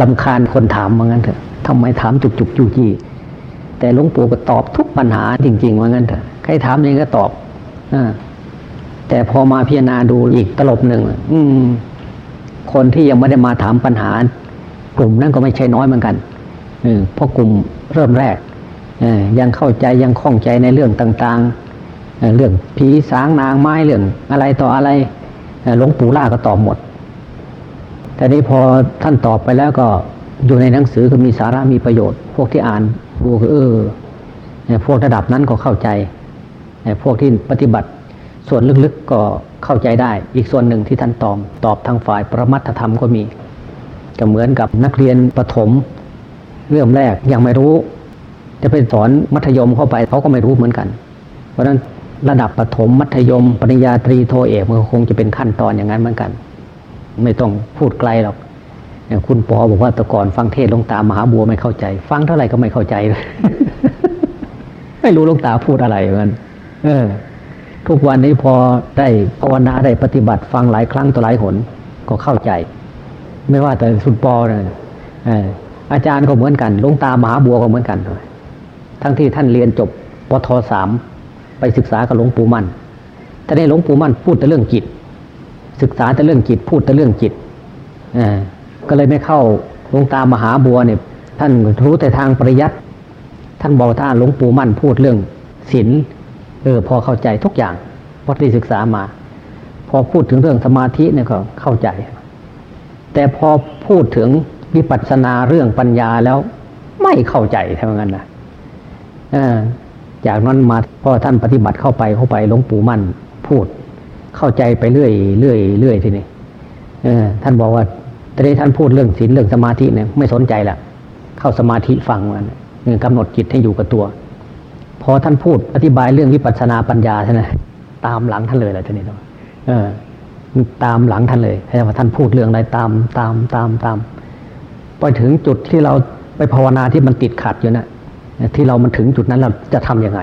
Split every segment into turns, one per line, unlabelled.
ลำคาญคนถามว่างั้นเถอะทำไมถามจุกจุกจูจี้แต่หลวงปู่ก็ตอบทุกปัญหาจริงๆว่างั้นเถอะใครถามยังก็ตอบอแต่พอมาพิจารณาดูอีกตลบหนึ่งอืม คนที่ยังไม่ได้มาถามปัญหา กลุ่มนั้นก็ไม่ใช่น้อยเหมือนกันเพราะกลุ่มเริ่มแรกยังเข้าใจยังคล่องใจในเรื่องต่างๆ เรื่องผีสางนางไม้เรื่องอะไรต่ออะไรหลวงปู่ล่าก็ตอบหมด แต่นี้พอท่านตอบไปแล้วก็อยู่ในหนังสือก็มีสาระมีประโยชน์ พวกที่อ่านดูก็เออพวกระดับนั้นก็เข้าใจพวกที่ปฏิบัติส่วนลึกๆก็เข้าใจได้ อีกส่วนหนึ่งที่ท่านตอบตอบทางฝ่ายประมัตธรรมก็มี ก็เหมือนกับนักเรียนประถม เรื่องแรกยังไม่รู้ จะไปสอนมัธยมเข้าไปเขาก็ไม่รู้เหมือนกัน เพราะฉะนั้นระดับประถมมัธยมปริญญาตรีโทเอกมันคงจะเป็นขั้นตอนอย่างนั้นเหมือนกัน ไม่ต้องพูดไกลหรอกอย่างคุณปอบอกว่าแต่ก่อนฟังเทศลงตามหาบัวไม่เข้าใจ ฟังเท่าไหร่ก็ไม่เข้าใจเลยไม่รู้ลงตาพูดอะไรเหมือนเออ ทุกวันนี้พอได้ภาวนาได้ปฏิบัติ ฟังหลายครั้งต่อหลายหนก็เข้าใจ ไม่ว่าแต่สุดปอเนี่ยอาจารย์ก็เหมือนกันลุงตามหาบัวก็เหมือนกันทั้งที่ท่านเรียนจบปทสามไปศึกษากับหลวงปู่มั่นแต่ในหลวงปู่มั่นพูดแต่เรื่องจิต ศึกษาแต่เรื่องจิตพูดแต่เรื่องจิตก็เลยไม่เข้าหลวงตามหาบัวเนี่ยท่านรู้แต่ทางปริยัติท่านบอกท่านหลวงปู่มั่นพูดเรื่องศีลเออพอเข้าใจทุกอย่างพอที่ศึกษามา พอพูดถึงเรื่องสมาธิเนี่ยก็เข้าใจ แต่พอพูดถึงวิปัสสนาเรื่องปัญญาแล้วไม่เข้าใจทำงั้นนะจากนั้นมาพอท่านปฏิบัติเข้าไปเข้าไปหลวงปู่มั่นพูด เข้าใจไปเรื่อยเรื่อยเรื่อยทีนี้ท่านบอกว่าตอนนี้ท่านพูดเรื่องศีลเรื่องสมาธิเนี่ยไม่สนใจละเข้าสมาธิฟังมันกำหนดจิตให้อยู่กับตัว พอท่านพูดอธิบายเรื่องวิปัสสนาปัญญาใช่ไหมตามหลังท่านเลยแหละท่านี้เออตามหลังท่านเลยให้ว่าท่านพูดเรื่องอะไรตามตามตามตามไปถึงจุดที่เราไปภาวนาที่มันติดขัดอยู่นะที่เรามันถึงจุดนั้นเราจะทํำยังไง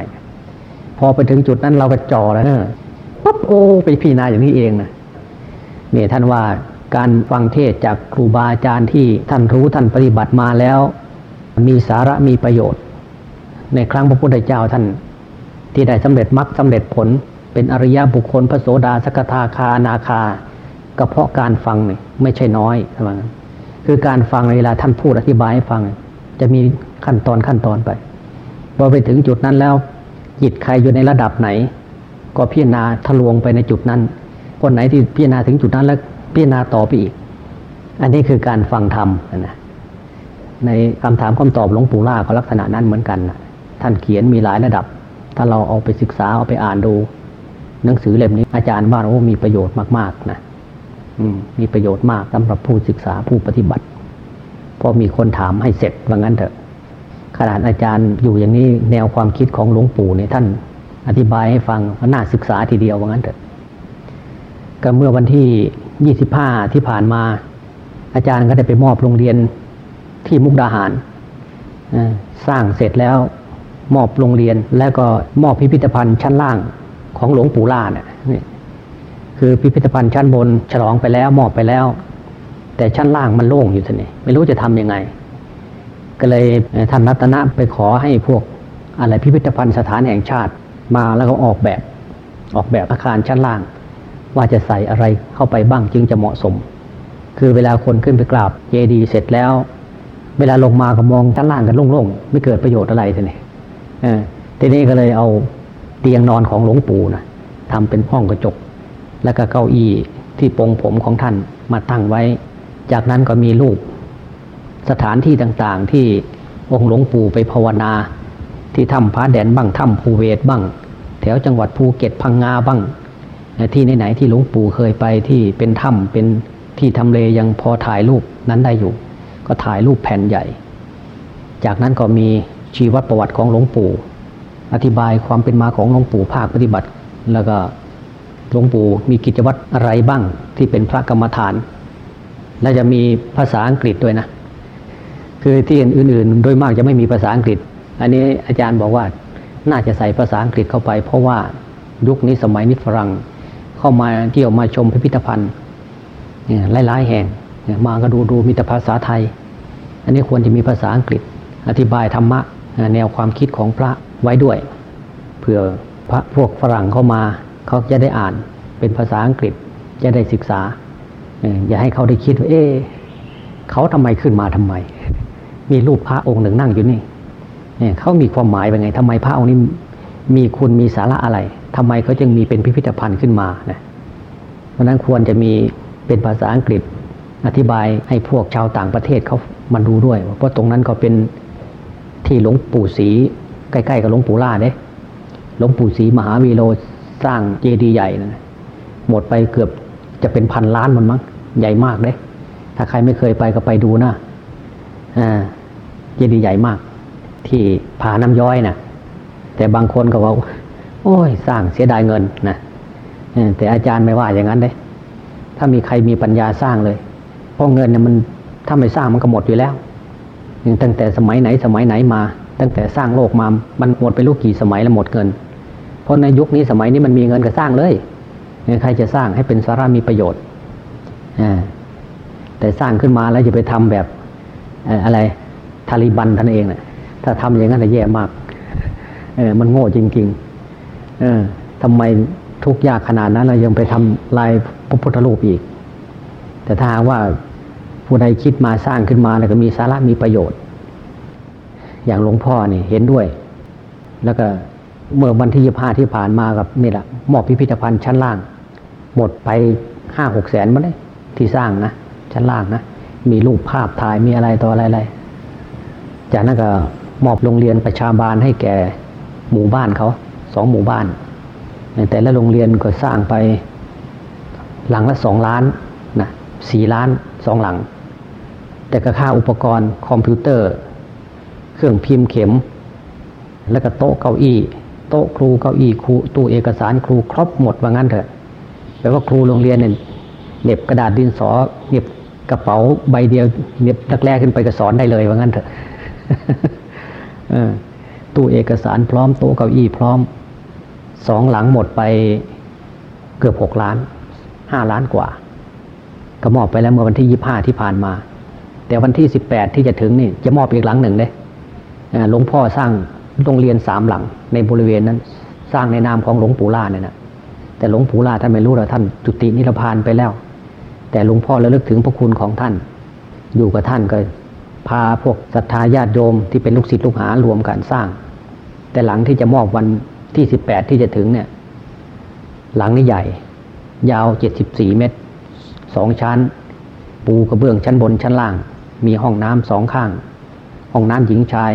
พอไปถึงจุดนั้นเราก็จ่อแล้วนะ โอ้ไปพี่นาอย่างนี้เองนะเนี่ยท่านว่าการฟังเทศจากครูบาอาจารย์ที่ท่านรู้ท่านปฏิบัติมาแล้ว มีสาระมีประโยชน์ ในครั้งพระพุทธเจ้าท่าน ที่ได้สำเร็จมรรคสาเร็จผล เป็นอริยบุคคลพระโสดาสกทาคานาคาก็เพราะการฟังเนี่ยไม่ใช่น้อยใช่ไหมคือการฟังเวลาท่านพูดอธิบายให้ฟัง จะมีขั้นตอนขั้นตอนไปพอไปถึงจุดนั้นแล้วจิตใครอยู่ในระดับไหน ก็พิจารณาทะลวงไปในจุดนั้น คนไหนที่พิจารณาถึงจุดนั้นแล้วพิจารณาต่อไปอีก อันนี้คือการฟังธรรมนะในคำถามคำตอบหลวงปู่ล่าก็ลักษณะนั้นเหมือนกัน ท่านเขียนมีหลายระดับ ถ้าเราเอาไปศึกษาเอาไปอ่านดู หนังสือเล่มนี้อาจารย์ว่าโอ้มีประโยชน์มากๆนะอืมมีประโยชน์มากสำหรับผู้ศึกษาผู้ปฏิบัติ พอมีคนถามให้เสร็จว่างั้นเถอะขนาดอาจารย์อยู่อย่างนี้แนวความคิดของหลวงปู่เนี่ยท่าน อธิบายให้ฟังน่าศึกษาทีเดียวว่างั้นเถอะก็เมื่อวันที่ยี่สิบห้าที่ผ่านมา อาจารย์ก็ได้ไปมอบโรงเรียนที่มุกดาหาร สร้างเสร็จแล้วมอบโรงเรียนแล้วก็มอบพิพิธภัณฑ์ชั้นล่างของหลวงปู่ล่าเนี่ยคือพิพิธภัณฑ์ชั้นบนฉลองไปแล้วมอบไปแล้ว แต่ชั้นล่างมันโล่งอยู่ท่านนี่ไม่รู้จะทํำยังไง ก็เลยท่านรัตนะไปขอให้พวกอะไรพิพิธภัณฑ์สถานแห่งชาติ มาแล้วก็ออกแบบ ออกแบบอาคารชั้นล่าง ว่าจะใส่อะไรเข้าไปบ้างจึงจะเหมาะสม คือเวลาคนขึ้นไปกราบเจดีย์เสร็จแล้ว เวลาลงมาก็มองชั้นล่างกันโล่งๆไม่เกิดประโยชน์อะไรท่านนี่ทีนี้ก็เลยเอาเตียงนอนของหลวงปู่นะทำเป็นห้องกระจก แล้วก็เก้าอี้ที่ปงผมของท่านมาตั้งไว้ จากนั้นก็มีรูป สถานที่ต่างๆที่องค์หลวงปู่ไปภาวนา ที่ถ้ำพระแดนบ้างถ้ำภูเวศบ้าง แถวจังหวัดภูเก็ตพังงาบ้างที่ไหนๆที่หลวงปู่เคยไปที่เป็นถ้ำเป็นที่ทำเลยังพอถ่ายรูปนั้นได้อยู่ ก็ถ่ายรูปแผ่นใหญ่ จากนั้นก็มีชีวประวัติของหลวงปู่ อธิบายความเป็นมาของหลวงปู่ภาคปฏิบัติ แล้วก็หลวงปู่มีกิจวัตรอะไรบ้างที่เป็นพระกรรมฐาน และจะมีภาษาอังกฤษด้วยนะ คือที่อื่นๆ โดยมากจะไม่มีภาษาอังกฤษ อันนี้อาจารย์บอกว่าน่าจะใส่ภาษาอังกฤษเข้าไป เพราะว่ายุคนี้สมัยนี้ฝรั่งเข้ามาเที่ยวมาชมพิพิธภัณฑ์หลายๆแห่งมาก็ดูดูมีแต่ภาษาไทย อันนี้ควรจะมีภาษาอังกฤษ อธิบายธรรมะแนวความคิดของพระไว้ด้วยเผื่อพระพวกฝรั่งเข้ามาเขาจะได้อ่านเป็นภาษาอังกฤษจะได้ศึกษา อย่าให้เขาได้คิดว่าเอ๊เขาทำไมขึ้นมาทำไม มีรูปพระองค์หนึ่งนั่งอยู่นี่ เนี่ยเขามีความหมายเป็นไงทำไมพระองค์นี้มีคุณมีสาระอะไรทำไมเขาจึงมีเป็นพิพิธภัณฑ์ขึ้นมานะเพราะนั้นควรจะมีเป็นภาษาอังกฤษอธิบายให้พวกชาวต่างประเทศเขามันดูด้วย เพราะตรงนั้นก็เป็นที่หลวงปู่ศรีใกล้ๆกับหลวงปู่ล่าเด้หลวงปู่ศรีมหาวีโรสร้างเจดีย์ใหญ่นะหมดไปเกือบจะเป็นพันล้านมันมั้งใหญ่มากเด้ถ้าใครไม่เคยไปก็ไปดูนะอ่าเจดีย์ใหญ่มาก ที่ผาน้ำย้อยนะแต่บางคนก็ว่าโอ้ย สร้างเสียดายเงินนะแต่อาจารย์ไม่ว่าอย่างนั้นเด้ถ้ามีใครมีปัญญาสร้างเลย เพราะเงินเนี่ยมันถ้าไม่สร้างมันก็หมดอยู่แล้วตั้งแต่สมัยไหนสมัยไหนมา ตั้งแต่สร้างโลกมา มันหมดไปลูกกี่สมัยแล้วหมดเงิน เพราะในยุคนี้สมัยนี้มันมีเงินก็สร้างเลยใครจะสร้างให้เป็นสาระมีประโยชน์แต่สร้างขึ้นมาแล้วจะไปทำแบบอะไรทาลิบันท่านเองนะ่ะ ถ้าทำอย่างนั้นจะแย่มาก เออมันโง่จริง ๆ เออทำไมทุกยากขนาดนั้นเรายังไปทำลายพระพุทธรูปอีก แต่ถ้าว่าผู้ใดคิดมาสร้างขึ้นมาแล้วก็มีสาระมีประโยชน์ อย่างหลวงพ่อนี่เห็นด้วย แล้วก็เมื่อวันที่ยี่ห้าที่ผ่านมากับนี่แหละมอบพิพิธภัณฑ์ชั้นล่าง หมดไปห้าหกแสนมาเลยที่สร้างนะชั้นล่างนะมีรูปภาพถ่ายมีอะไรต่ออะไรๆจากนั้นก็ มอบโรงเรียนประชาบาลให้แก่หมู่บ้านเขาสองหมู่บ้านแต่ละโรงเรียนก็สร้างไปหลังละสองล้านนะสี่ล้านสองหลัง แต่ก็ค่าอุปกรณ์คอมพิวเตอร์ เครื่องพิมพ์เข็ม แล้วก็โต๊ะเก้าอี้ โต๊ะครูเก้าอี้ครูตู้เอกสารครูครบหมดว่างั้นเถอะแปลว่าครูโรงเรียนเนี่ยเหน็บกระดาษดินสอเหน็บกระเป๋าใบเดียวเหน็บแรกขึ้นไปก็สอนได้เลยว่างั้นเถอะ ตู้เอกสารพร้อมโต๊ะเก้าอี้พร้อมสองหลังหมดไปเกือบหกล้านห้าล้านกว่า ก็มอบไปแล้วเมื่อวันที่ยี่ห้าที่ผ่านมา แต่วันที่สิบแปดที่จะถึงนี่จะมอบอีกหลังหนึ่งเลยหลวงพ่อสร้างโรงเรียนสามหลังในบริเวณนั้น สร้างในนามของหลวงปู่ล่าเนี่ยนะแต่หลวงปู่ล่าท่านไม่รู้หรอกท่านจุตินิพพานไปแล้ว แต่หลวงพ่อระลึกถึงพระคุณของท่าน อยู่กับท่านก็ พาพวกศรัทธาญาติโยมที่เป็นลูกศิษย์ลูกหารวมกันสร้าง แต่หลังที่จะมอบวันที่สิบแปดที่จะถึงเนี่ย หลังนี้ใหญ่ ยาวเจ็ดสิบสี่เมตรสองชั้น ปูกระเบื้องชั้นบนชั้นล่าง มีห้องน้ำสองข้าง ห้องน้ำหญิงชาย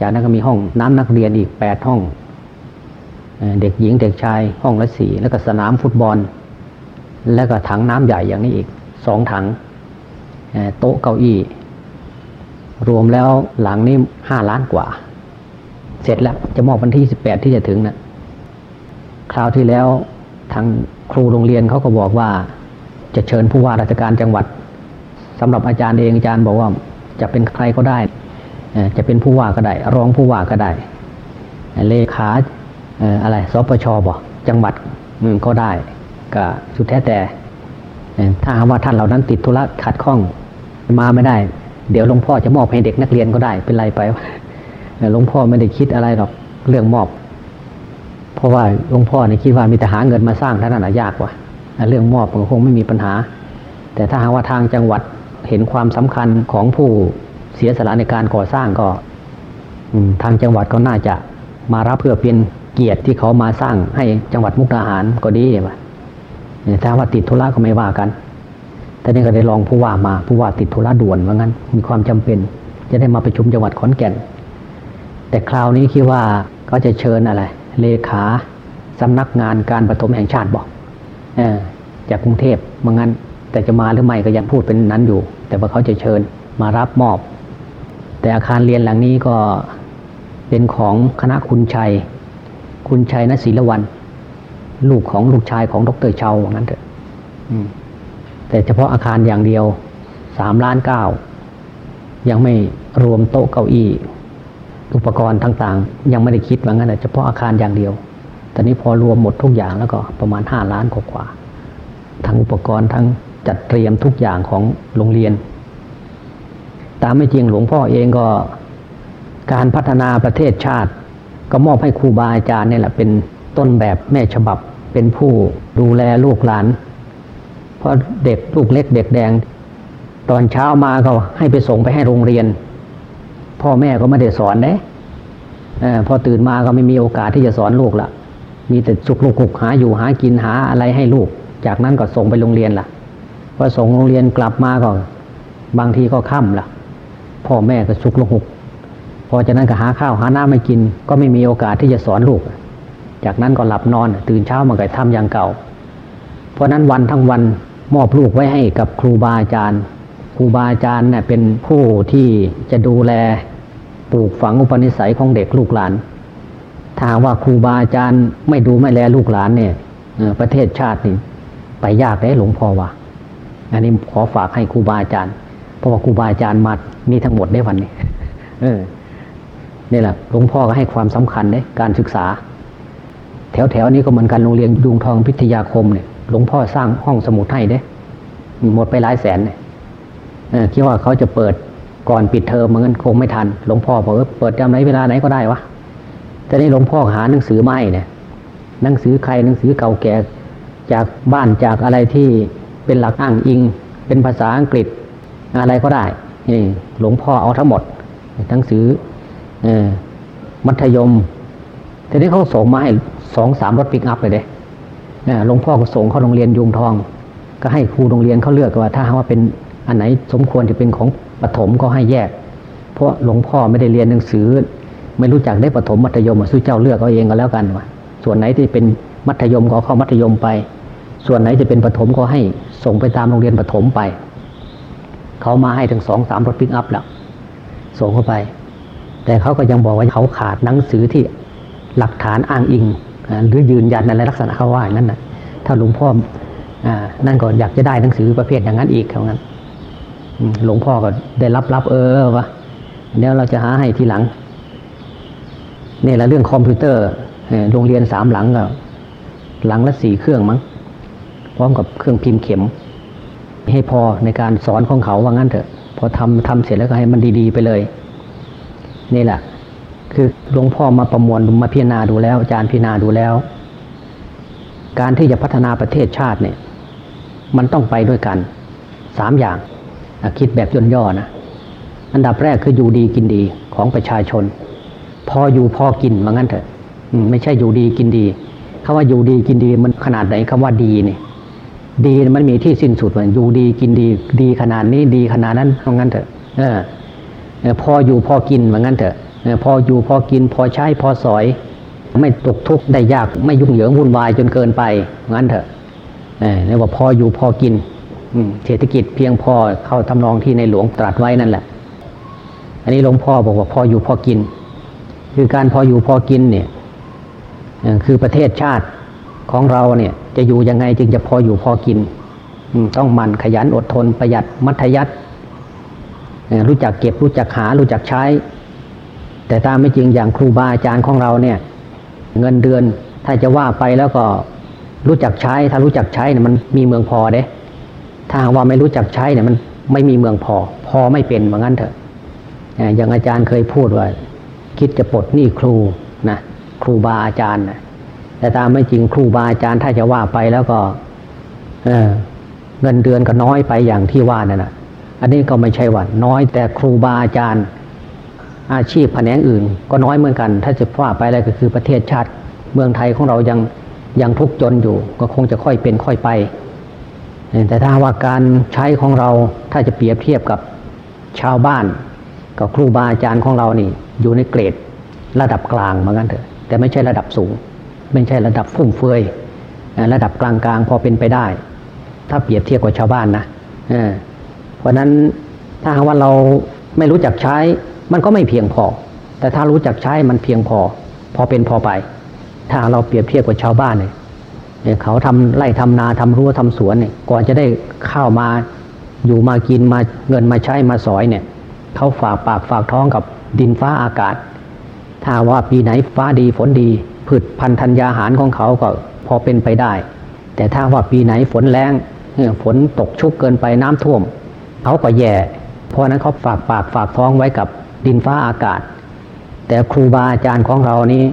จากนั้นก็มีห้องน้ำนักเรียนอีกแปดห้อง เด็กหญิงเด็กชายห้องละสี่แล้วก็สนามฟุตบอล แล้วก็ถังน้ำใหญ่อย่างนี้อีกสองถังโต๊ะเก้าอี้ รวมแล้วหลังนี้ห้าล้านกว่า เสร็จแล้วจะมอบวันที่สิบแปดที่จะถึงนะ่ะคราวที่แล้วทางครูโรงเรียนเขาก็บอกว่า จะเชิญผู้ว่าราชการจังหวัดสำหรับอาจารย์เองอาจารย์บอกว่าจะเป็นใครก็ได้ จะเป็นผู้ว่าก็ได้ รองผู้ว่าก็ได้ เลขาอะไรสปชบอกจังหวัดก็ได้ก็สุดแท้แต่ ถ้าว่าท่านเหล่านั้นติดธุระขัดข้องมาไม่ได้ เดี๋ยวหลวงพ่อจะมอบให้เด็กนักเรียนก็ได้เป็นไรไปหลวงพ่อไม่ได้คิดอะไรหรอกเรื่องมอบ เพราะว่าหลวงพ่อเนี่ยคิดว่ามีแต่หาเงินมาสร้างเท่านั้นยากว่ะเรื่องมอบมันคงไม่มีปัญหา แต่ถ้าหากว่าทางจังหวัดเห็นความสำคัญของผู้เสียสละในการก่อสร้างก็ทางจังหวัดก็น่าจะมารับเพื่อเป็นเกียรติที่เขามาสร้างให้จังหวัดมุกดาหารก็ดีว่ะถ้าว่าติดธุระก็ไม่ว่ากัน แต่นี่ก็ได้ลองผู้ว่ามาผู้ว่าติดธุระด่วนว่างั้น มีความจำเป็น จะได้มาประชุมจังหวัดขอนแก่น แต่คราวนี้คิดว่าเขาจะเชิญอะไร เลขาสำนักงานการประถมแห่งชาติบอกอจากกรุงเทพมางั้น แต่จะมาหรือไม่ก็ยังพูดเป็นนั้นอยู่ แต่ว่าเขาจะเชิญมารับมอบ แต่อาคารเรียนหลังนี้ก็เป็นของคณะคุณชัย คุณชัยนศิลวันลูกของลูกชายของดรเชาว่างั้นเถอะ แต่เฉพาะอาคารอย่างเดียวสามล้านเก้ายังไม่รวมโต๊ะเก้าอี้ อุปกรณ์ต่างๆ ยังไม่ได้คิดว่างั้นเฉพาะอาคารอย่างเดียวตอนนี้พอรวมหมดทุกอย่างแล้วก็ประมาณห้าล้านกว่าทั้งอุปกรณ์ทั้งจัดเตรียมทุกอย่างของโรงเรียน ตามไม่จริงหลวงพ่อเองก็การพัฒนาประเทศชาติ ก็มอบให้ครูบาอาจารย์นี่แหละเป็นต้นแบบแม่ฉบับเป็นผู้ดูแลลูกหลาน ราะเด็กลูกเล็กเด็กแดง ตอนเช้ามาก็ให้ไปส่งไปให้โรงเรียน พ่อแม่ก็ไม่ได้สอนเด้พอตื่นมาก็ไม่มีโอกาสที่จะสอนลูกละมีแต่สุกลูกคุกหาอยู่หากินหาอะไรให้ลูก จากนั้นก็ส่งไปโรงเรียนละพอส่งโรงเรียนกลับมาก็บางทีก็ค่ำละพ่อแม่ก็สุกลูกคุกพอจากนั้นก็หาข้าวหาน้ำไม่กิน ก็ไม่มีโอกาสที่จะสอนลูก จากนั้นก็หลับนอน ตื่นเช้ามาก็ทำอย่างเก่า เพราะนั้นวันทั้งวัน มอบลูกไว้ให้กับครูบาอาจารย์ ครูบาอาจารย์เนี่ยเป็นผู้ที่จะดูแลปลูกฝังอุปนิสัยของเด็กลูกหลาน ถ้าว่าครูบาอาจารย์ไม่ดูไม่แลลูกหลานเนี่ยประเทศชาตินี่ไปยากได้หลวงพ่อว่า อันนี้ขอฝากให้ครูบาอาจารย์ เพราะว่าครูบาอาจารย์มามีทั้งหมดได้วันนี้ เออนี่แหละหลวงพ่อก็ให้ความสำคัญเด้การศึกษาแถวแถวๆนี้ก็เหมือนกันโรงเรียนยุงทองพิทยาคมเนี่ย หลวงพ่อสร้างห้องสมุดให้เด้หมดไปหลายแสนเนี่ยคิดว่าเขาจะเปิดก่อนปิดเทอมเหมือนกันคงไม่ทัน หลวงพ่อบอกว่าเปิดจำไหนเวลาไหนก็ได้วะแต่นี่หลวงพ่อหาหนังสือมาให้เนี่ยหนังสือใครหนังสือเก่าแก่จากบ้านจากอะไรที่เป็นหลักอ้างอิง เป็นภาษาอังกฤษอะไรก็ได้นี่หลวงพ่อเอาทั้งหมดหนังสือเออมัธยมทีนี้เขาส่งมาให้สองสามรถปิกอัพเลยเด้เนี่ย หลวงพ่อก็ส่งเข้าโรงเรียนยุงทอง ก็ให้ครูโรงเรียนเขาเลือกว่า ถ้าหากว่าเป็นอันไหนสมควรจะเป็นของปฐมก็ให้แยก เพราะหลวงพ่อไม่ได้เรียนหนังสือ ไม่รู้จักได้ปฐมมัธยมสู้เจ้าเลือกเอาเองก็แล้วกันว่าส่วนไหนที่เป็นมัธยมก็เข้ามัธยมไป ส่วนไหนจะเป็นปฐมก็ให้ส่งไปตามโรงเรียนปฐมไป เขามาให้ถึงสองสามรถปิกอัพแล้วส่งเข้าไป แต่เขาก็ยังบอกว่าเขาขาดหนังสือที่หลักฐานอ้างอิง หรือยืนยันอะไรลักษณะเขาว่าอย่างนั้นนะถ้าหลวงพ่ออ่านั่นก็อยากจะได้หนังสือประเภทอย่างนั้นอีกเขางั้นหลวงพ่อก็ได้รับรับเออวะเดี๋ยวเราจะหาให้ทีหลังนี่แหละเรื่องคอมพิวเตอร์โรงเรียนสามหลังก็หลังละสี่เครื่องมั้งพร้อมกับเครื่องพิมพ์เข็ม ให้พอในการสอนของเขาว่างั้นเถอะ พอทำทำเสร็จแล้วก็ให้มันดีๆไปเลย นี่แหละ คือหลวงพ่อมาประมวลมาพิจารณาดูแล้วอาจารย์พิจารณาดูแล้ว การที่จะพัฒนาประเทศชาติเนี่ย มันต้องไปด้วยกันสามอย่างคิดแบบย่นย่อนะอันดับแรกคืออยู่ดีกินดีของประชาชน พออยู่พอกินมางั้นเถอะไม่ใช่อยู่ดีกินดีคำว่าอยู่ดีกินดีมันขนาดไหนคำว่าดีเนี่ยดีมันมีที่สิ้นสุดเหมือนอยู่ดีกินดี ดีขนาดนี้ดีขนาดนั้นเพรางั้นเถอะเออพออยู่พอกินเหมือนงั้นเถอะ พออยู่พอกินพอใช้พอสอย ไม่ตกทุกข์ได้ยากไม่ยุ่งเหยิงวุ่นวายจนเกินไปงั้นเถอะเออเรียกว่าพออยู่พอกินเศรษฐกิจเพียงพอเข้าทำนองที่ในหลวงตรัสไว้นั่นแหละ อันนี้หลวงพ่อบอกว่าพออยู่พอกิน คือการพออยู่พอกินเนี่ยคือประเทศชาติของเราเนี่ย จะอยู่ยังไงจึงจะพออยู่พอกินต้องหมันขยันอดทนประหยัดมัธยัติรู้จักเก็บรู้จักหารู้จักใช้ แต่ตามไม่จริงอย่างครูบาอาจารย์ของเราเนี่ย เงินเดือนถ้าจะว่าไปแล้วก็รู้จักใช้ ถ้ารู้จักใช้เนี่ยมันมีเมืองพอเด้ ถ้าว่าไม่รู้จักใช้เนี่ยมันไม่มีเมืองพอ พอไม่เป็นเหมือนกันเถอะอย่างอาจารย์เคยพูดว่า คิดจะปลดหนี้ครูนะครูบาอาจารย์นะแต่ตามไม่จริงครูบาอาจารย์ถ้าจะว่าไปแล้วก็เอเงินเดือนก็น้อยไปอย่างที่ว่านั่นนะอันนี้ก็ไม่ใช่ว่าน้อยแต่ครูบาอาจารย์ อาชีพแขนงอื่น ก็น้อยเหมือนกัน ถ้าจะว่าไปอะไรก็คือประเทศชาติ เมืองไทยของเรายังยังทุกข์จนอยู่ ก็คงจะค่อยเป็นค่อยไป แต่ถ้าว่าการใช้ของเราถ้าจะเปรียบเทียบกับชาวบ้าน กับครูบาอาจารย์ของเรานี่ อยู่ในเกรดระดับกลางเหมือนกันเถอะแต่ไม่ใช่ระดับสูง ไม่ใช่ระดับฟุ่มเฟือยระดับกลางๆพอเป็นไปได้ ถ้าเปรียบเทียบกับชาวบ้านนะเพราะฉะนั้นถ้าหากว่าเราไม่รู้จักใช้ มันก็ไม่เพียงพอ แต่ถ้ารู้จักใช้มันเพียงพอ พอเป็นพอไป ถ้าเราเปรียบเทียบกับชาวบ้านเนี่ยเขาทำไร่ทำนาทำรั้วทำสวนเนี่ยก่อนจะได้ข้าวมาอยู่มากินมาเงินมาใช้มาสอยเนี่ยเขาฝากปากฝากท้องกับดินฟ้าอากาศ ถ้าว่าปีไหนฟ้าดีฝนดีพืชพันธัญญาหารของเขาก็พอเป็นไปได้ แต่ถ้าว่าปีไหนฝนแรงฝนตกชุกเกินไปน้ำท่วมเขาก็แย่ เพราะนั้นเขาฝากปากฝากท้องไว้กับ ดินฟ้าอากาศ แต่ครูบาอาจารย์ของเรานี้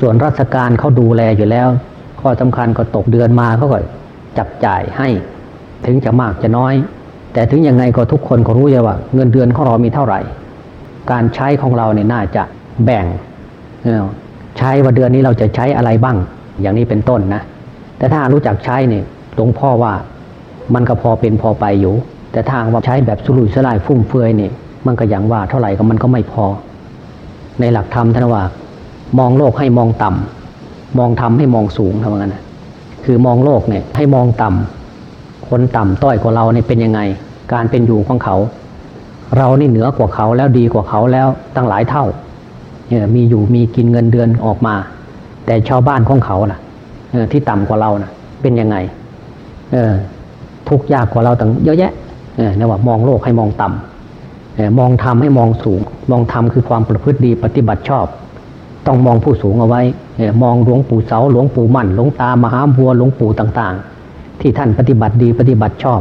ส่วนราชการเขาดูแลอยู่แล้ว ข้อสำคัญก็ตกเดือนมาเขาก็จับจ่ายให้ ถึงจะมากจะน้อย แต่ถึงยังไงก็ทุกคนก็รู้อยู่ว่า เงินเดือนของเรามีเท่าไหร่ การใช้ของเราเนี่ยน่าจะแบ่งใช้ว่าเดือนนี้เราจะใช้อะไรบ้าง อย่างนี้เป็นต้นนะแต่ถ้ารู้จักใช้เนี่ยหลวงพ่อว่ามันก็พอเป็นพอไปอยู่ แต่ถ้าหากว่าใช้แบบสุรุ่ยสุร่ายฟุ่มเฟือยเนี่ย มันก็อย่างว่าเท่าไหร่ก็มันก็ไม่พอ ในหลักธรรมท่านว่ามองโลกให้มองต่ำมองธรรมให้มองสูงทำงั้นนะคือมองโลกเนี่ยให้มองต่ำคนต่ำต้อยกว่าเราเนี่ยเป็นยังไง การเป็นอยู่ของเขา เรานี่เหนือกว่าเขาแล้วดีกว่าเขาแล้วตั้งหลายเท่าเนี่ยมีอยู่มีกินเงินเดือนออกมา แต่ชาวบ้านของเขาล่ะเอที่ต่ำกว่าเรานะ่ะ เป็นยังไง เออทุกยากกว่าเราตั้งเยอะแยะเนี่ยว่ามองโลกให้มองต่ำเออ มองธรรมให้มองสูง มองธรรมคือความประพฤติดีปฏิบัติชอบ ต้องมองผู้สูงเอาไว้ มองหลวงปู่เสาหลวงปู่มั่นหลวงตามหาบัวหลวงปู่ต่างๆ ที่ท่านปฏิบัติดีปฏิบัติชอบ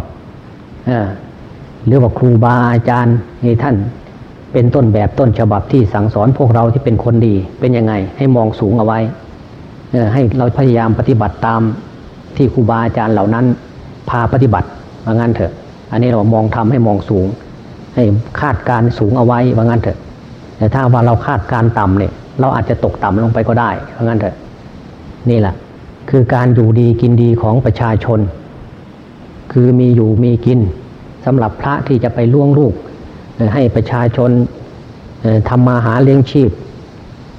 เหรือว่าครูบาอาจารย์นี่ท่านเป็นต้นแบบต้นฉบับที่สั่งสอนพวกเราที่เป็นคนดีเป็นยังไง ให้มองสูงเอาไว้ให้เราพยายามปฏิบัติตามที่ครูบาอาจารย์เหล่านั้น พาปฏิบัติว่างั้นเถอะ อันนี้เรามองทำให้มองสูง ให้คาดการสูงเอาไว้ว่างั้นเถอะ แต่ถ้าว่าเราคาดการต่ำเนี่ยเราอาจจะตกต่ำลงไปก็ได้ว่างั้นเถอะ นี่แหละ คือการอยู่ดีกินดีของประชาชน คือมีอยู่มีกินสำหรับพระที่จะไปล่วงลูก ให้ประชาชนทำมาหาเลี้ยงชีพ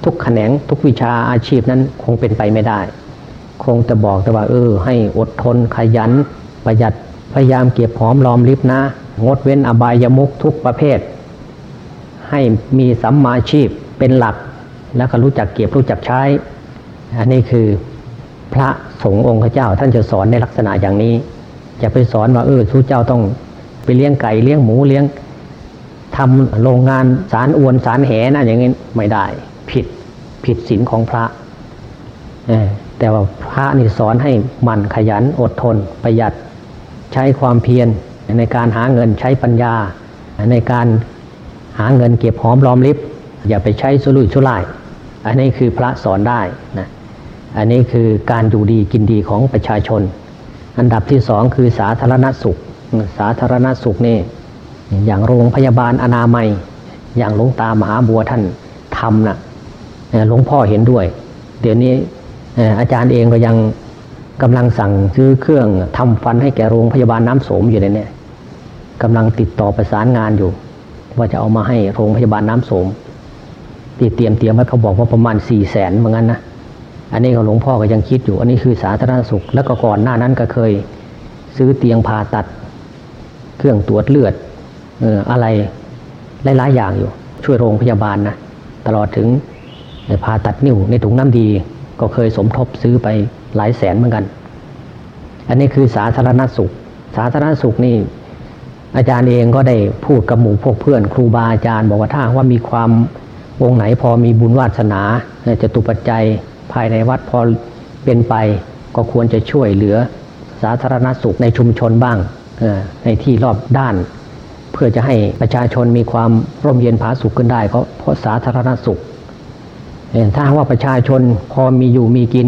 ทุกแขนงทุกวิชาอาชีพนั้นคงเป็นไปไม่ได้ คงจะบอกแต่ว่า เออ ให้อดทนขยันประหยัดพยายามเก็บหอมรอมริบนะ งดเว้นอบายมุกทุกประเภท ให้มีสัมมาชีพเป็นหลัก แล้วก็รู้จักเก็บรู้จักใช้ อันนี้คือพระสงฆ์องค์เจ้าท่านจะสอนในลักษณะอย่างนี้ จะไปสอนว่าเออทูเจ้าต้องไปเลี้ยงไก่เลี้ยงหมูเลี้ยงทำโรงงานสารอวนสารแหนะอย่างนี้ไม่ได้ ผิดผิดศีลของพระแต่ว่าพระนี่สอนให้มันขยันอดทนประหยัดใช้ความเพียร ในการหาเงินใช้ปัญญา ในการหาเงินเก็บหอมรอมริบ อย่าไปใช้สุรุ่ยสุร่าย อันนี้คือพระสอนได้นะอันนี้คือการอยู่ดีกินดีของประชาชน อันดับที่สองคือสาธารณสุข สาธารณสุขนี่อย่างโรงพยาบาลอนามัย อย่างหลวงตามหาบัวท่านทำนะ่ะหลวงพ่อเห็นด้วย เดี๋ยวนี้อาจารย์เองก็ยัง กำลังสั่งซื้อเครื่องทำฟันให้แก่โรงพยาบาลน้ำโสมอยู่เลยเนี่ยกำลังติดต่อประสานงานอยู่ ว่าจะเอามาให้โรงพยาบาลน้ำโสมตีเตรียมเตรียมไว้เขาบอกว่าประมาณสี่แสนเหมือนกันนะอันนี้ก็หลวงพ่อก็ยังคิดอยู่ อันนี้คือสาธารณสุข แล้วก็ก่อนหน้านั้นก็เคย ซื้อเตียงผ่าตัด เครื่องตรวจเลือดเอออะไรหลายๆอย่างอยู่ ช่วยโรงพยาบาลนะตลอดถึงผ่าตัดนิ้วในถุงน้ำดี ก็เคยสมทบซื้อไป หลายแสนเหมือนกัน อันนี้คือสาธารณสุข สาธารณสุขนี่อาจารย์เองก็ได้พูดกับหมู่พวกเพื่อน ครูบาอาจารย์ บอกว่าถ้าว่ามีความวงค์ไหนพอมีบุญวาสนาจะตุปัจจัยภายในวัดพอเป็นไป ก็ควรจะช่วยเหลือสาธารณสุขในชุมชนบ้างในที่รอบด้าน เพื่อจะให้ประชาชนมีความร่มเย็นผาสุขขึ้นได้เพราะเพราะสาธารณสุขถ้าว่าประชาชนพอมีอยู่มีกิน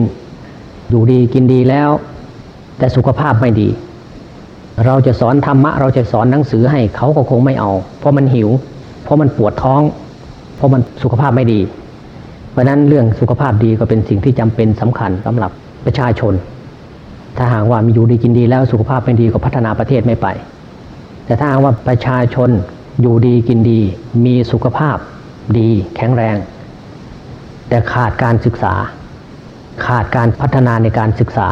อยู่ดีกินดีแล้ว แต่สุขภาพไม่ดี เราจะสอนธรรมะ เราจะสอนหนังสือให้เขาก็คงไม่เอา เพราะมันหิว เพราะมันปวดท้อง เพราะมันสุขภาพไม่ดี เพราะนั้นเรื่องสุขภาพดีก็เป็นสิ่งที่จำเป็นสำคัญสำหรับประชาชน ถ้าหากว่ามีอยู่ดีกินดีแล้วสุขภาพไม่ดีก็พัฒนาประเทศไม่ไป แต่ถ้าหากว่าประชาชนอยู่ดีกินดี มีสุขภาพดีแข็งแรง แต่ขาดการศึกษา ขาดการพัฒนาในการศึกษา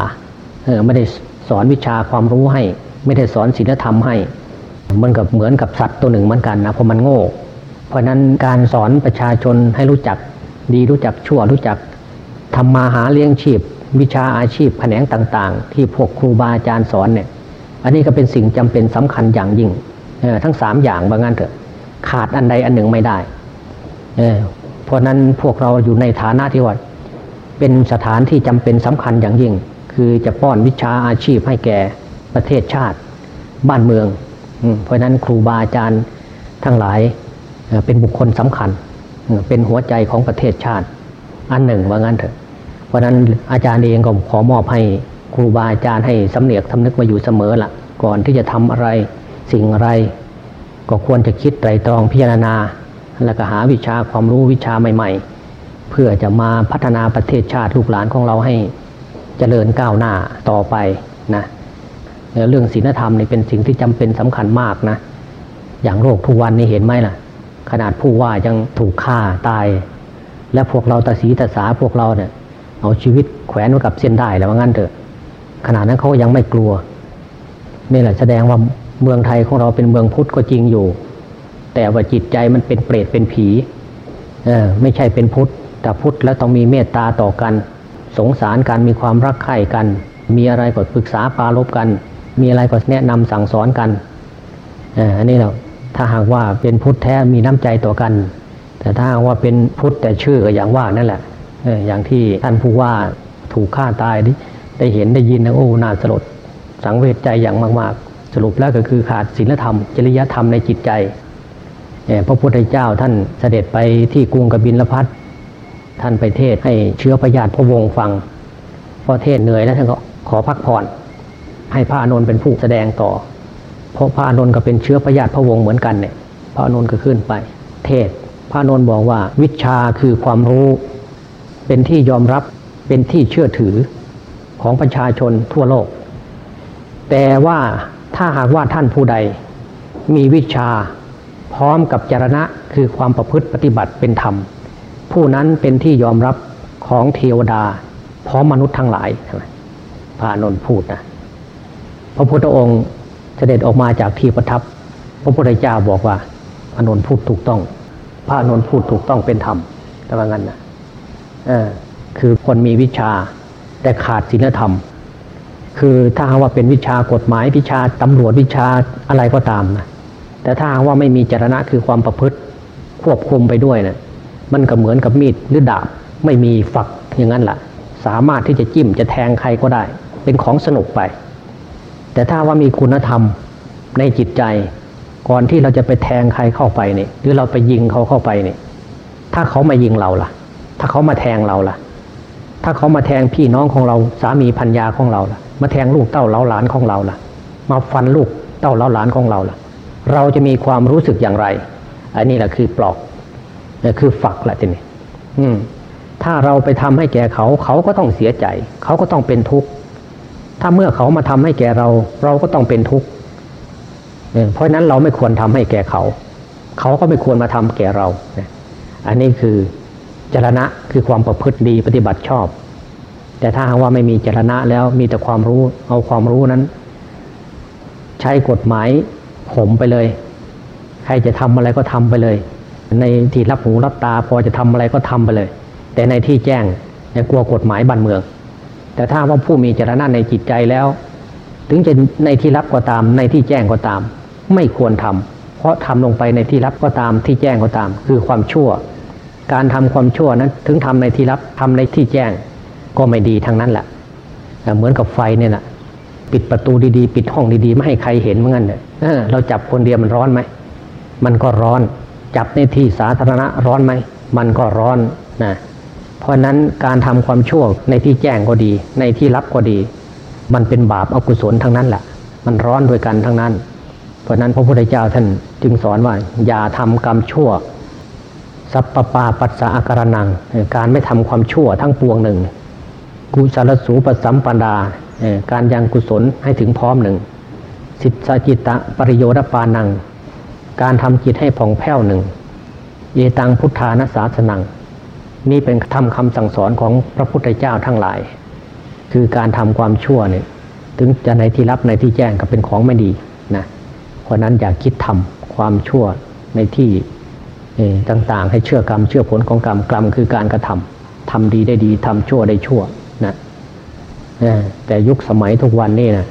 ไม่ได้สอนวิชาความรู้ให้ ไม่ได้สอนศีลธรรมให้ มันกับเหมือนกับสัตว์ตัวหนึ่งเหมือนกันนะเพราะมันโง่ เพราะนั้นการสอนประชาชนให้รู้จักดีรู้จักชั่วรู้จักทำมาหาเลี้ยงชีพ วิชาอาชีพแขนงต่างๆ ที่พวกครูบาอาจารย์สอนเนี่ยอันนี้ก็เป็นสิ่งจำเป็นสำคัญอย่างยิ่งทั้งสามอย่างบางงานเถอะขาดอันใดอันหนึ่งไม่ได้เเพราะนั้นพวกเราอยู่ในฐานะที่ว่า เป็นสถานที่จำเป็นสำคัญอย่างยิ่ง คือจะป้อนวิชาอาชีพให้แก่ประเทศชาติบ้านเมือง เพราะฉะนั้นครูบาอาจารย์ทั้งหลายเป็นบุคคลสำคัญ เป็นหัวใจของประเทศชาติอันหนึ่งว่างั้นเถอะ เพราะฉะนั้นอาจารย์เองก็ขอมอบให้ครูบาอาจารย์ให้สำเนียกทำนึกมาอยู่เสมอละก่อนที่จะทำอะไรสิ่งอะไร ก็ควรจะคิดไตรตรองพิจารณา แล้วก็หาวิชาความรู้วิชาใหม่ ๆ เพื่อจะมาพัฒนาประเทศชาติลูกหลานของเราให้เจริญก้าวหน้าต่อไปนะเรื่องศีลธรรมนี่เป็นสิ่งที่จำเป็นสำคัญมากนะ อย่างโรคทุกวันนี้เห็นไหมล่ะ ขนาดผู้ว่ายังถูกฆ่าตาย และพวกเราตาสีตาสาพวกเราเนี่ยเอาชีวิตแขวนไว้กับเส้นได้แล้วว่างั้นเถอะ ขนาดนั้นเขายังไม่กลัวนี่แหละแสดงว่าเมืองไทยของเราเป็นเมืองพุทธก็จริงอยู่ แต่ว่าจิตใจมันเป็นเปรตเป็นผีเออไม่ใช่เป็นพุทธ แต่พุทธแล้วต้องมีเมตตาต่อกัน สงสารกันมีความรักใคร่กัน มีอะไรก็ปรึกษาปรารบกัน มีอะไรก็แนะนำสั่งสอนกันอออันนี้เราถ้าหากว่าเป็นพุทธแท้มีน้ำใจต่อกัน แต่ถ้าว่าเป็นพุทธแต่ชื่อก็อย่างว่านั่นแหละอย่างที่ท่านผู้ว่าถูกฆ่าตายได้ได้เห็นได้ยินนะโอ้น่าสลดสังเวชใจอย่างมาก ๆ สรุปแล้วก็คือขาดศีลธรรม จริยธรรมในจิตใจเออพระพุทธเจ้าท่านเสด็จไปที่กรุงกบิลพัท ท่านไปเทศให้เชื้อพญาติพระวงศ์ฟัง พอเทศเหนื่อยแล้วท่านก็ขอพักผ่อน ให้พระอานนเป็นผู้แสดงต่อ เพราะพระอานนก็เป็นเชื้อพญาติพระวงศ์เหมือนกันเนี่ย พระอานนก็ขึ้นไป เทศ พระอานนบอกว่าวิชาคือความรู้ เป็นที่ยอมรับเป็นที่เชื่อถือของประชาชนทั่วโลก แต่ว่าถ้าหากว่าท่านผู้ใดมีวิชาพร้อมกับจรณะคือความประพฤติปฏิบัติเป็นธรรม ผู้นั้นเป็นที่ยอมรับของเทวดาพร้อมมนุษย์ทั้งหลายใช่ไหมพระอานนท์พูดนะพระพุทธองค์เสด็จออกมาจากที่ประทับ พระพุทธเจ้าบอกว่าอานนท์พูดถูกต้อง พระอานนท์พูดถูกต้องเป็นธรรมแต่ว่างั้นนะคือคนมีวิชาแต่ขาดศีลธรรม คือถ้าหากว่าเป็นวิชากฎหมายวิชาตำรวจวิชาอะไรก็ตามนะแต่ถ้าหากว่าไม่มีจรณะคือความประพฤติควบคุมไปด้วยนะ มันก็เหมือนกับมีดหรือดาบไม่มีฝักอย่างนั้นแหละสามารถที่จะจิ้มจะแทงใครก็ได้ เป็นของสนุกไป แต่ถ้าว่ามีคุณธรรมในจิตใจ ก่อนที่เราจะไปแทงใครเข้าไปเนี่ยหรือเราไปยิงเขาเข้าไปเนี่ยถ้าเขามายิงเราล่ะ ถ้าเขามาแทงเราล่ะ ถ้าเขามาแทงพี่น้องของเราสามีพัญญาของเราล่ะ มาแทงลูกเต้าเล้าหลานของเราล่ะ มาฟันลูกเต้าเล้าหลานของเราล่ะ เราจะมีความรู้สึกอย่างไร อันนี้แหละคือปลอก คือฝักแหละทีนี้อืมถ้าเราไปทำให้แก่เขา เขาก็ต้องเสียใจ เขาก็ต้องเป็นทุกข์ถ้าเมื่อเขามาทำให้แก่เรา เราก็ต้องเป็นทุกข์เออเพราะฉะนั้นเราไม่ควรทำให้แก่เขา เขาก็ไม่ควรมาทำแก่เราเนี่ยอันนี้คือจรณะคือความประพฤติดีปฏิบัติชอบ แต่ถ้าหากว่าไม่มีจรณะแล้วมีแต่ความรู้ เอาความรู้นั้น ใช้กฎหมายข่มไปเลย ใครจะทำอะไรก็ทำไปเลย ในที่รับหูรับตา พอจะทำอะไรก็ทำไปเลย แต่ในที่แจ้งอย่ากลัวกฎหมายบ้านเมือง แต่ถ้าว่าผู้มีจรณะในจิตใจแล้ว ถึงจะในที่รับก็ตาม ในที่แจ้งก็ตาม ไม่ควรทำเพราะทำลงไปในที่รับก็ตามที่แจ้งก็ตาม คือความชั่ว การทำความชั่วนั้น ถึงทำในที่รับทำในที่แจ้งก็ไม่ดีทั้งนั้นแหละเหมือนกับไฟเนี่ยนะปิดประตูดีๆ ปิดห้องดีๆ ไม่ให้ใครเห็นเหมือนกันเนี่ยเราจับคนเดียวมันร้อนไหม มันก็ร้อน จับในที่สาธารณะร้อนไหม มันก็ร้อนนะเพราะนั้นการทำความชั่วในที่แจ้งก็ดี ในที่รับก็ดี มันเป็นบาปอกุศลทั้งนั้นแหละมันร้อนด้วยกันทั้งนั้น เพราะนั้นพระพุทธเจ้าท่านจึงสอนว่า อย่าทำกรรมชั่วสัพปปาปัสสะอาการนัง การไม่ทำความชั่วทั้งปวงหนึ่ง กุศลสูปสัมปันดา การยังกุศลให้ถึงพร้อมหนึ่ง สิทธาจิตตะปริโยดปานัง การทำจิตให้ผ่องแผ้วหนึ่งเยตังพุทธานาสาสนัง นี่เป็นทำคำสั่งสอนของพระพุทธเจ้าทั้งหลาย คือการทำความชั่วเนี่ยถึงจะในที่รับในที่แจ้งก็เป็นของไม่ดีนะเพราะนั้นอย่าคิดทำความชั่วในที่ต่างๆ ให้เชื่อกรรมเชื่อผลของกรรมกรรมคือการกระทำทำดีได้ดีทำชั่วได้ชั่วนะแต่ยุคสมัยทุกวันนี่นะ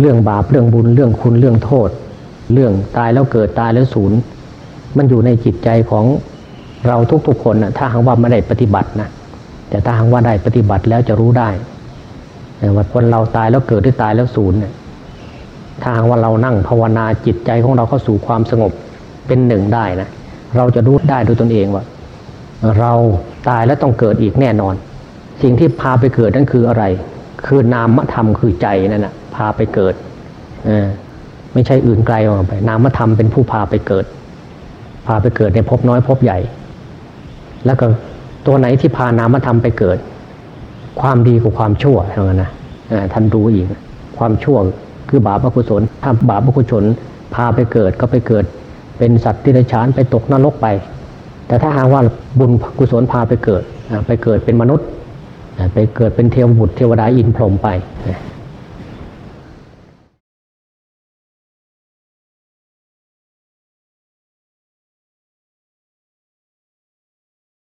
เรื่องบาปเรื่องบุญเรื่องคุณเรื่องโทษ เรื่องตายแล้วเกิดตายแล้วสูญมันอยู่ในจิตใจของเราทุกๆคนนะถ้าหากว่าไม่ได้ปฏิบัตินะแต่ถ้าหากว่าได้ปฏิบัติแล้วจะรู้ได้ว่าคนเราตายแล้วเกิดหรือตายแล้วสูญเนี่ยถ้าหากว่าเรานั่งภาวนาจิตใจของเราเข้าสู่ความสงบเป็นหนึ่งได้นะเราจะรู้ได้ด้วยตนเองว่า เราตายแล้วต้องเกิดอีกแน่นอน สิ่งที่พาไปเกิดนั่นคืออะไร คือนามธรรมคือใจนั่นนะพาไปเกิดเออ ไม่ใช่อื่นไกลออกไป นามธรรมเป็นผู้พาไปเกิด พาไปเกิดในภพน้อยภพใหญ่ แล้วก็ตัวไหนที่พานามธรรมไปเกิด ความดีกับความชั่วเท่านั้นนะท่านรู้อีก ความชั่วคือบาปอกุศลถ้าบาปอกุศลพาไปเกิดก็ไปเกิด เป็นสัตว์ที่ไรฉานไปตกนรกไป แต่ถ้าหากว่าบุญกุศลพาไปเกิด ไปเกิดเป็นมนุษย์ ไปเกิดเป็นเทวบุตรเทวดาอินพรหมไป